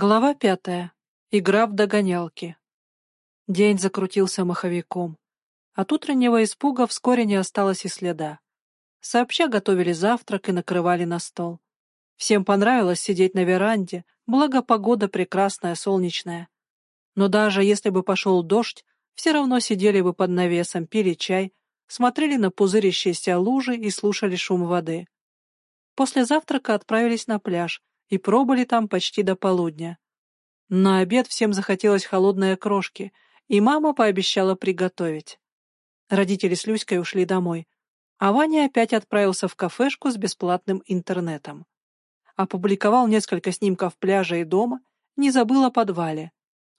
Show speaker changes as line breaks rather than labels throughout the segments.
Глава пятая. Игра в догонялки. День закрутился маховиком. От утреннего испуга вскоре не осталось и следа. Сообща готовили завтрак и накрывали на стол. Всем понравилось сидеть на веранде, благо погода прекрасная, солнечная. Но даже если бы пошел дождь, все равно сидели бы под навесом, пили чай, смотрели на пузырящиеся лужи и слушали шум воды. После завтрака отправились на пляж, и пробыли там почти до полудня. На обед всем захотелось холодной крошки, и мама пообещала приготовить. Родители с Люськой ушли домой, а Ваня опять отправился в кафешку с бесплатным интернетом. Опубликовал несколько снимков пляжа и дома, не забыл о подвале.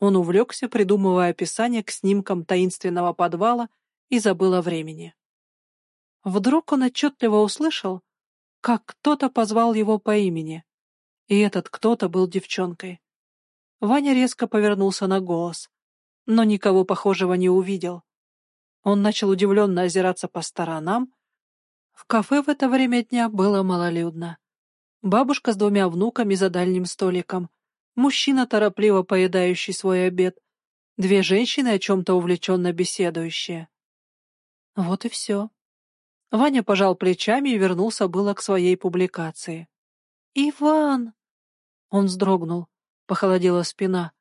Он увлекся, придумывая описание к снимкам таинственного подвала и забыл о времени. Вдруг он отчетливо услышал, как кто-то позвал его по имени. И этот кто-то был девчонкой. Ваня резко повернулся на голос, но никого похожего не увидел. Он начал удивленно озираться по сторонам. В кафе в это время дня было малолюдно. Бабушка с двумя внуками за дальним столиком, мужчина, торопливо поедающий свой обед, две женщины, о чем-то увлеченно беседующие. Вот и все. Ваня пожал плечами и вернулся было к своей публикации. «Иван!» Он вздрогнул, похолодела спина,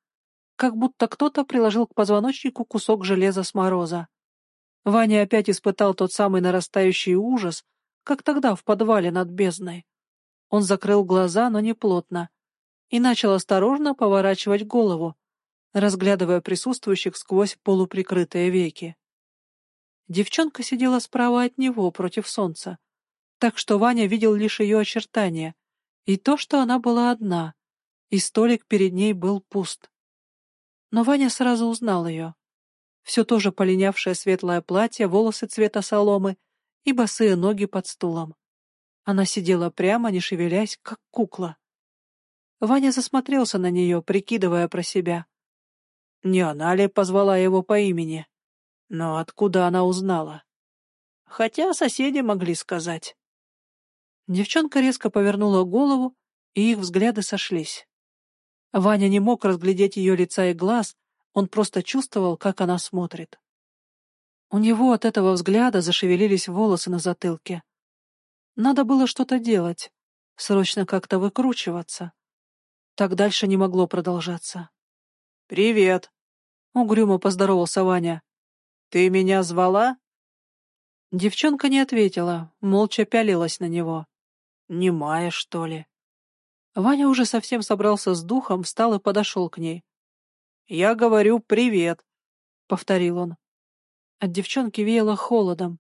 как будто кто-то приложил к позвоночнику кусок железа с мороза. Ваня опять испытал тот самый нарастающий ужас, как тогда в подвале над бездной. Он закрыл глаза, но не плотно, и начал осторожно поворачивать голову, разглядывая присутствующих сквозь полуприкрытые веки. Девчонка сидела справа от него, против солнца, так что Ваня видел лишь ее очертания, и то, что она была одна, и столик перед ней был пуст. Но Ваня сразу узнал ее. Все то же полинявшее светлое платье, волосы цвета соломы и босые ноги под стулом. Она сидела прямо, не шевелясь, как кукла. Ваня засмотрелся на нее, прикидывая про себя. Не она ли позвала его по имени? Но откуда она узнала? Хотя соседи могли сказать. Девчонка резко повернула голову, и их взгляды сошлись. Ваня не мог разглядеть ее лица и глаз, он просто чувствовал, как она смотрит. У него от этого взгляда зашевелились волосы на затылке. Надо было что-то делать, срочно как-то выкручиваться. Так дальше не могло продолжаться. «Привет!» — угрюмо поздоровался Ваня. «Ты меня звала?» Девчонка не ответила, молча пялилась на него. Немая, что ли? Ваня уже совсем собрался с духом, встал и подошел к ней. «Я говорю привет», — повторил он. От девчонки веяло холодом,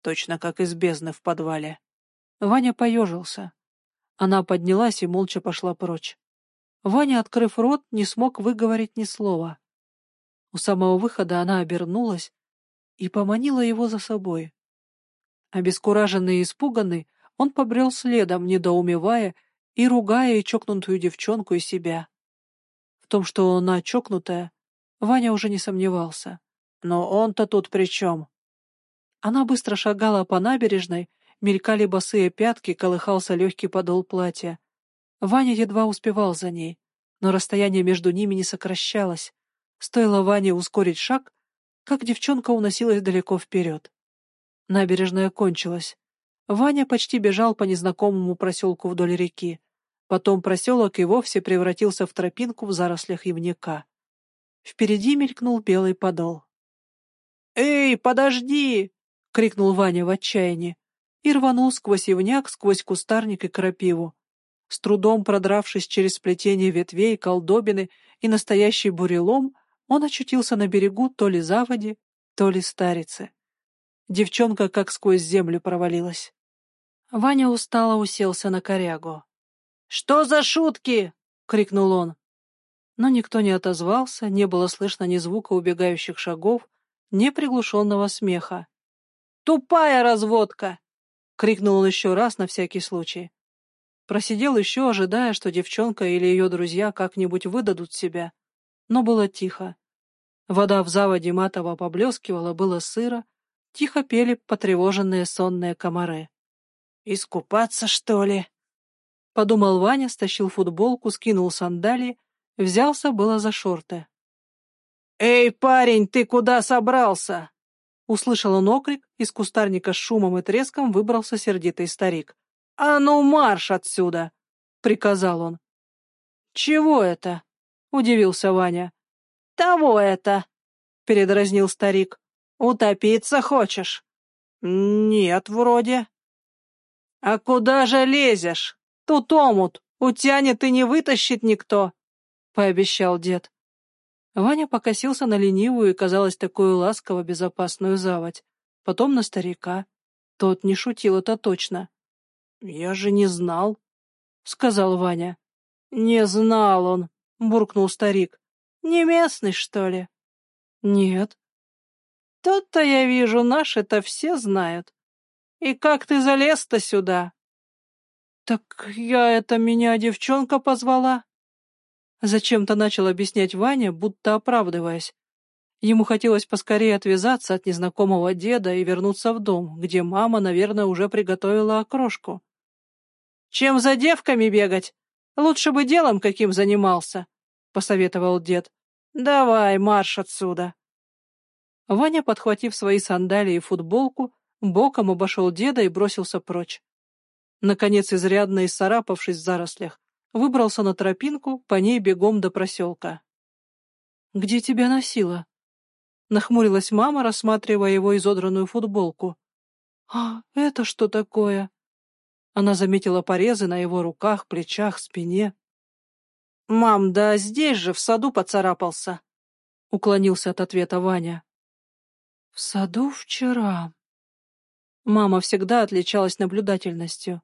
точно как из бездны в подвале. Ваня поежился. Она поднялась и молча пошла прочь. Ваня, открыв рот, не смог выговорить ни слова. У самого выхода она обернулась и поманила его за собой. Обескураженный и испуганный, он побрел следом, недоумевая и ругая и чокнутую девчонку и себя. В том, что она чокнутая, Ваня уже не сомневался. Но он-то тут при чем? Она быстро шагала по набережной, мелькали босые пятки, колыхался легкий подол платья. Ваня едва успевал за ней, но расстояние между ними не сокращалось. Стоило Ване ускорить шаг, как девчонка уносилась далеко вперед. Набережная кончилась. Ваня почти бежал по незнакомому проселку вдоль реки. Потом проселок и вовсе превратился в тропинку в зарослях явника. Впереди мелькнул белый подол. «Эй, подожди!» — крикнул Ваня в отчаянии и рванул сквозь явняк, сквозь кустарник и крапиву. С трудом продравшись через сплетение ветвей, колдобины и настоящий бурелом, он очутился на берегу то ли заводи, то ли старицы. Девчонка как сквозь землю провалилась. Ваня устало уселся на корягу. «Что за шутки?» — крикнул он. Но никто не отозвался, не было слышно ни звука убегающих шагов, ни приглушенного смеха. «Тупая разводка!» — крикнул он еще раз на всякий случай. Просидел еще, ожидая, что девчонка или ее друзья как-нибудь выдадут себя. Но было тихо. Вода в заводе матово поблескивала, было сыро, тихо пели потревоженные сонные комары. «Искупаться, что ли?» Подумал Ваня, стащил футболку, скинул сандалии Взялся было за шорты.
«Эй, парень, ты куда собрался?»
Услышал он окрик, из кустарника с шумом и треском выбрался сердитый старик.
«А ну марш отсюда!» — приказал он.
«Чего это?» — удивился Ваня.
«Того это!»
— передразнил старик.
«Утопиться хочешь?»
«Нет, вроде».
«А куда же лезешь? Тут омут, утянет и не вытащит никто», — пообещал дед.
Ваня покосился на ленивую и, казалось, такую ласково безопасную заводь. Потом на старика. Тот не шутил, это точно.
«Я же не знал», —
сказал Ваня.
«Не знал он», — буркнул старик. «Не местный, что ли?»
«Нет».
«Тут-то я вижу, наши-то все знают. И как ты залез-то сюда?»
«Так я это меня девчонка позвала?» Зачем-то начал объяснять Ваня, будто оправдываясь. Ему хотелось поскорее отвязаться от незнакомого деда и вернуться в дом, где мама, наверное, уже приготовила окрошку.
«Чем за девками бегать? Лучше бы делом каким занимался», — посоветовал дед. «Давай, марш отсюда».
Ваня, подхватив свои сандалии и футболку, боком обошел деда и бросился прочь. Наконец, изрядно исцарапавшись в зарослях, выбрался на тропинку, по ней бегом до проселка. «Где тебя носило?» Нахмурилась мама, рассматривая его изодранную футболку. «А, это что такое?» Она заметила порезы на его руках, плечах, спине.
«Мам, да здесь же, в саду поцарапался», — уклонился от ответа Ваня.
«В саду вчера». Мама всегда отличалась наблюдательностью.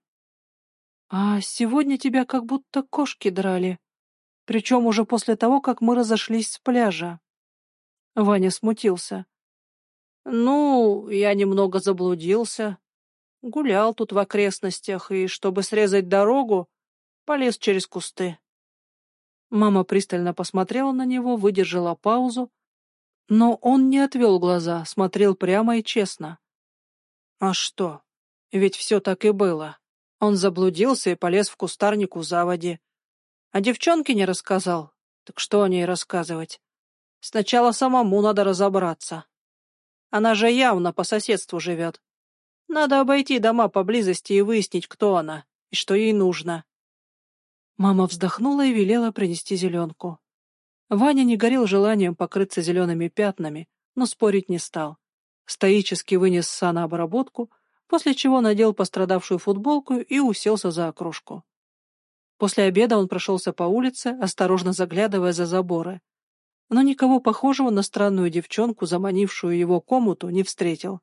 А сегодня тебя как будто кошки драли. Причем уже после того, как мы разошлись с пляжа. Ваня смутился.
Ну, я немного заблудился. Гулял тут в окрестностях, и, чтобы срезать дорогу, полез через кусты.
Мама пристально посмотрела на него, выдержала паузу, но он не отвел глаза, смотрел прямо и честно.
А что? Ведь все так и было. Он заблудился и полез в кустарник у заводи. А девчонке не рассказал. Так что о ней рассказывать? Сначала самому надо разобраться. Она же явно по соседству живет. Надо обойти дома поблизости и выяснить, кто она и что ей нужно.
Мама вздохнула и велела принести зеленку. Ваня не горел желанием покрыться зелеными пятнами, но спорить не стал. Стоически вынес санообработку, после чего надел пострадавшую футболку и уселся за окружку. После обеда он прошелся по улице, осторожно заглядывая за заборы. Но никого похожего на странную девчонку, заманившую его комнату, не встретил.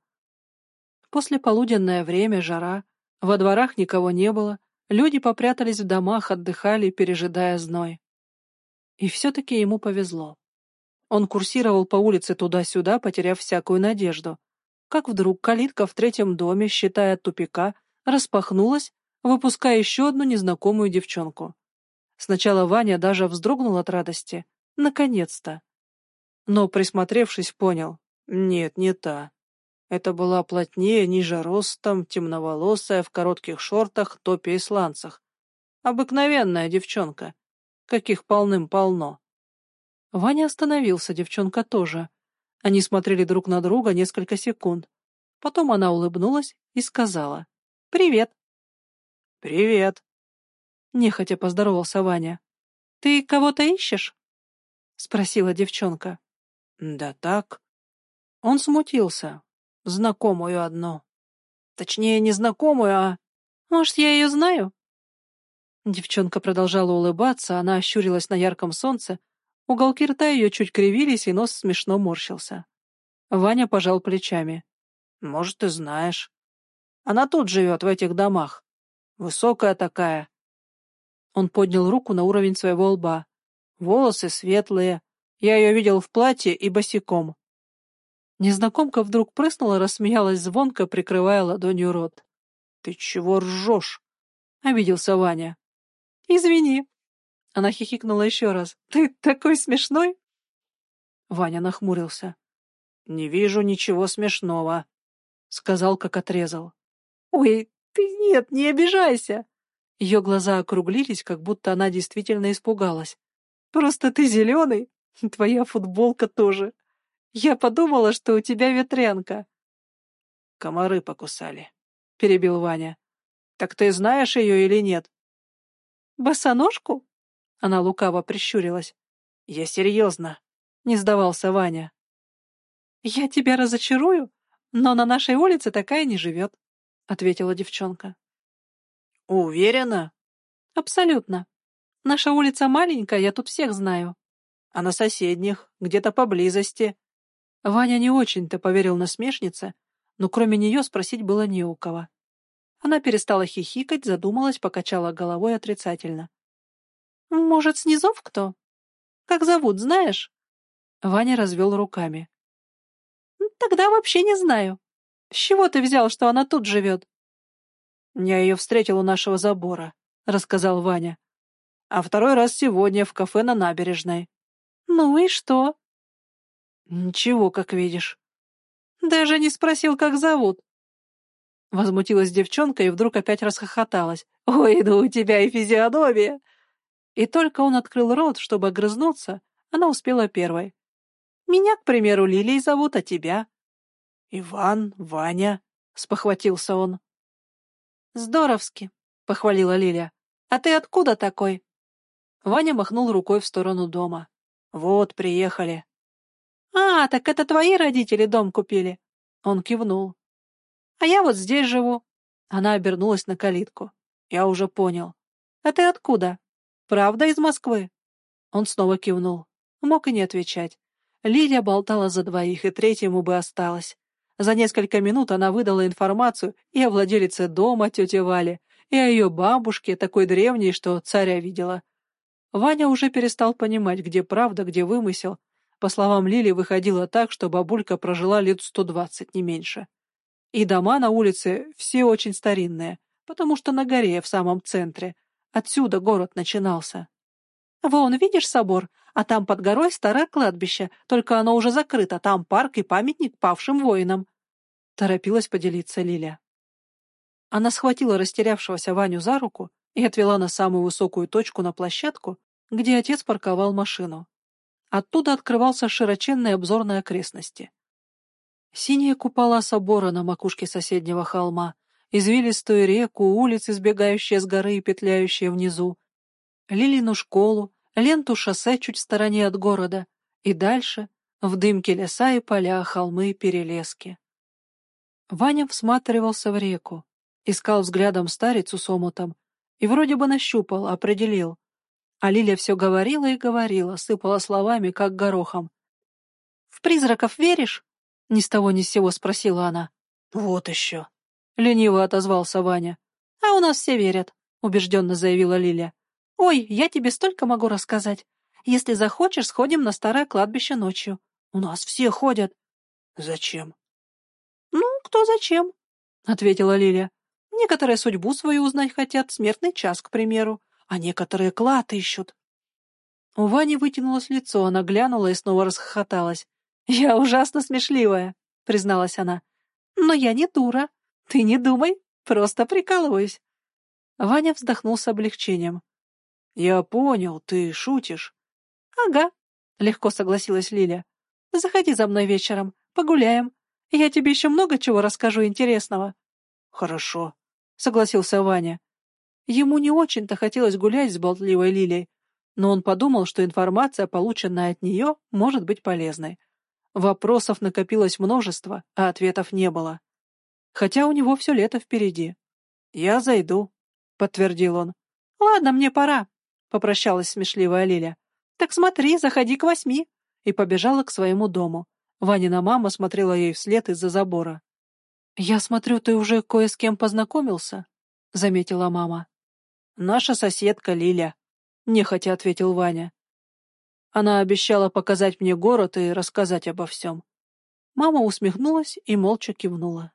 После полуденное время, жара, во дворах никого не было, люди попрятались в домах, отдыхали, пережидая зной. И все-таки ему повезло. Он курсировал по улице туда-сюда, потеряв всякую надежду как вдруг калитка в третьем доме, считая тупика, распахнулась, выпуская еще одну незнакомую девчонку. Сначала Ваня даже вздрогнул от радости. Наконец-то! Но, присмотревшись, понял. Нет, не та. Это была плотнее, ниже ростом, темноволосая, в коротких шортах, топе и сланцах. Обыкновенная девчонка. Каких полным-полно. Ваня остановился, девчонка тоже. Они смотрели друг на друга несколько секунд. Потом она улыбнулась и сказала «Привет».
«Привет», —
нехотя поздоровался Ваня. «Ты кого-то ищешь?» — спросила девчонка.
«Да так».
Он смутился.
«Знакомую одну. Точнее, не знакомую, а...
Может, я ее знаю?» Девчонка продолжала улыбаться, она ощурилась на ярком солнце, Уголки рта ее чуть кривились, и нос смешно морщился. Ваня пожал плечами.
«Может, ты знаешь. Она тут живет, в этих домах. Высокая такая».
Он поднял руку на уровень своего лба.
Волосы светлые. Я ее видел в платье и босиком.
Незнакомка вдруг прыснула, рассмеялась звонко, прикрывая ладонью рот.
«Ты чего ржешь?»
— обиделся Ваня. «Извини», она хихикнула еще раз. «Ты такой смешной!» Ваня нахмурился.
«Не вижу ничего смешного», — сказал, как отрезал.
«Ой, ты нет, не обижайся!» Ее глаза округлились, как будто она действительно испугалась. Просто ты зеленый, твоя футболка тоже. Я подумала, что у тебя ветрянка.
Комары покусали, — перебил Ваня. Так ты знаешь ее или нет?
Босоножку? Она лукаво прищурилась.
Я серьезно, — не сдавался Ваня.
Я тебя разочарую, но на нашей улице такая не живет, — ответила девчонка.
Уверена?
Абсолютно. Наша улица маленькая, я тут всех знаю.
А на соседних, где-то поблизости.
Ваня не очень-то поверил насмешнице, но кроме нее спросить было не у кого. Она перестала хихикать, задумалась, покачала головой отрицательно. «Может, снизов кто? Как зовут, знаешь?» Ваня развел руками. «Тогда вообще не знаю. С чего ты взял, что она тут живет?»
«Я ее встретил у нашего забора», — рассказал Ваня. «А второй раз сегодня в кафе на набережной».
«Ну и что?»
«Ничего, как видишь».
«Даже не спросил, как зовут». Возмутилась девчонка и вдруг опять расхохоталась. «Ой, ну у тебя и физиономия!» И только он открыл рот, чтобы огрызнуться, она успела первой. «Меня, к примеру, Лилией зовут, а тебя?»
«Иван, Ваня», — спохватился он.
«Здоровски», — похвалила Лиля. «А ты откуда такой?» Ваня махнул рукой в сторону дома.
«Вот, приехали».
«А, так это твои родители дом купили?» Он кивнул. А я вот здесь живу. Она обернулась на калитку. Я уже понял. А ты откуда? Правда из Москвы? Он снова кивнул. Мог и не отвечать. Лилия болтала за двоих, и третьему бы осталось. За несколько минут она выдала информацию и о владелице дома тете Вале, и о ее бабушке, такой древней, что царя видела. Ваня уже перестал понимать, где правда, где вымысел. По словам Лили, выходило так, что бабулька прожила лет сто двадцать, не меньше. И дома на улице все очень старинные, потому что на горе, в самом центре. Отсюда город начинался. Вон, видишь собор, а там под горой старое кладбище, только оно уже закрыто, там парк и памятник павшим воинам. Торопилась поделиться Лиля. Она схватила растерявшегося Ваню за руку и отвела на самую высокую точку на площадку, где отец парковал машину. Оттуда открывался широченный обзор на окрестности. Синие купола собора на макушке соседнего холма, извилистую реку, улицы, сбегающие с горы и петляющие внизу, Лилину школу, ленту шоссе чуть в стороне от города, и дальше в дымке леса и поля, холмы и перелески. Ваня всматривался в реку, искал взглядом старицу с омутом и вроде бы нащупал, определил. А Лиля все говорила и говорила, сыпала словами, как горохом. «В призраков веришь?» — ни с того ни с сего спросила она.
«Вот еще!»
— лениво отозвался Ваня. «А у нас все верят», — убежденно заявила Лиля. «Ой, я тебе столько могу рассказать. Если захочешь, сходим на старое кладбище ночью. У нас все ходят».
«Зачем?»
«Ну, кто зачем?» — ответила Лиля. «Некоторые судьбу свою узнать хотят, смертный час, к примеру, а некоторые клад ищут». У Вани вытянулось лицо, она глянула и снова расхохоталась. «Я ужасно смешливая», — призналась она. «Но я не дура. Ты не думай, просто прикалываюсь». Ваня вздохнул с облегчением.
«Я понял, ты шутишь».
«Ага», — легко согласилась Лиля. «Заходи за мной вечером, погуляем. Я тебе еще много чего расскажу интересного».
«Хорошо», —
согласился Ваня. Ему не очень-то хотелось гулять с болтливой Лилей, но он подумал, что информация, полученная от нее, может быть полезной. Вопросов накопилось множество, а ответов не было. Хотя у него все лето впереди. «Я зайду», — подтвердил он. «Ладно, мне пора», — попрощалась смешливая Лиля. «Так смотри, заходи к восьми», и побежала к своему дому. Ванина мама смотрела ей вслед из-за забора. «Я смотрю, ты уже кое с кем познакомился», — заметила мама.
«Наша соседка Лиля», — нехотя ответил Ваня. Она обещала показать мне город и рассказать обо всем.
Мама усмехнулась и молча кивнула.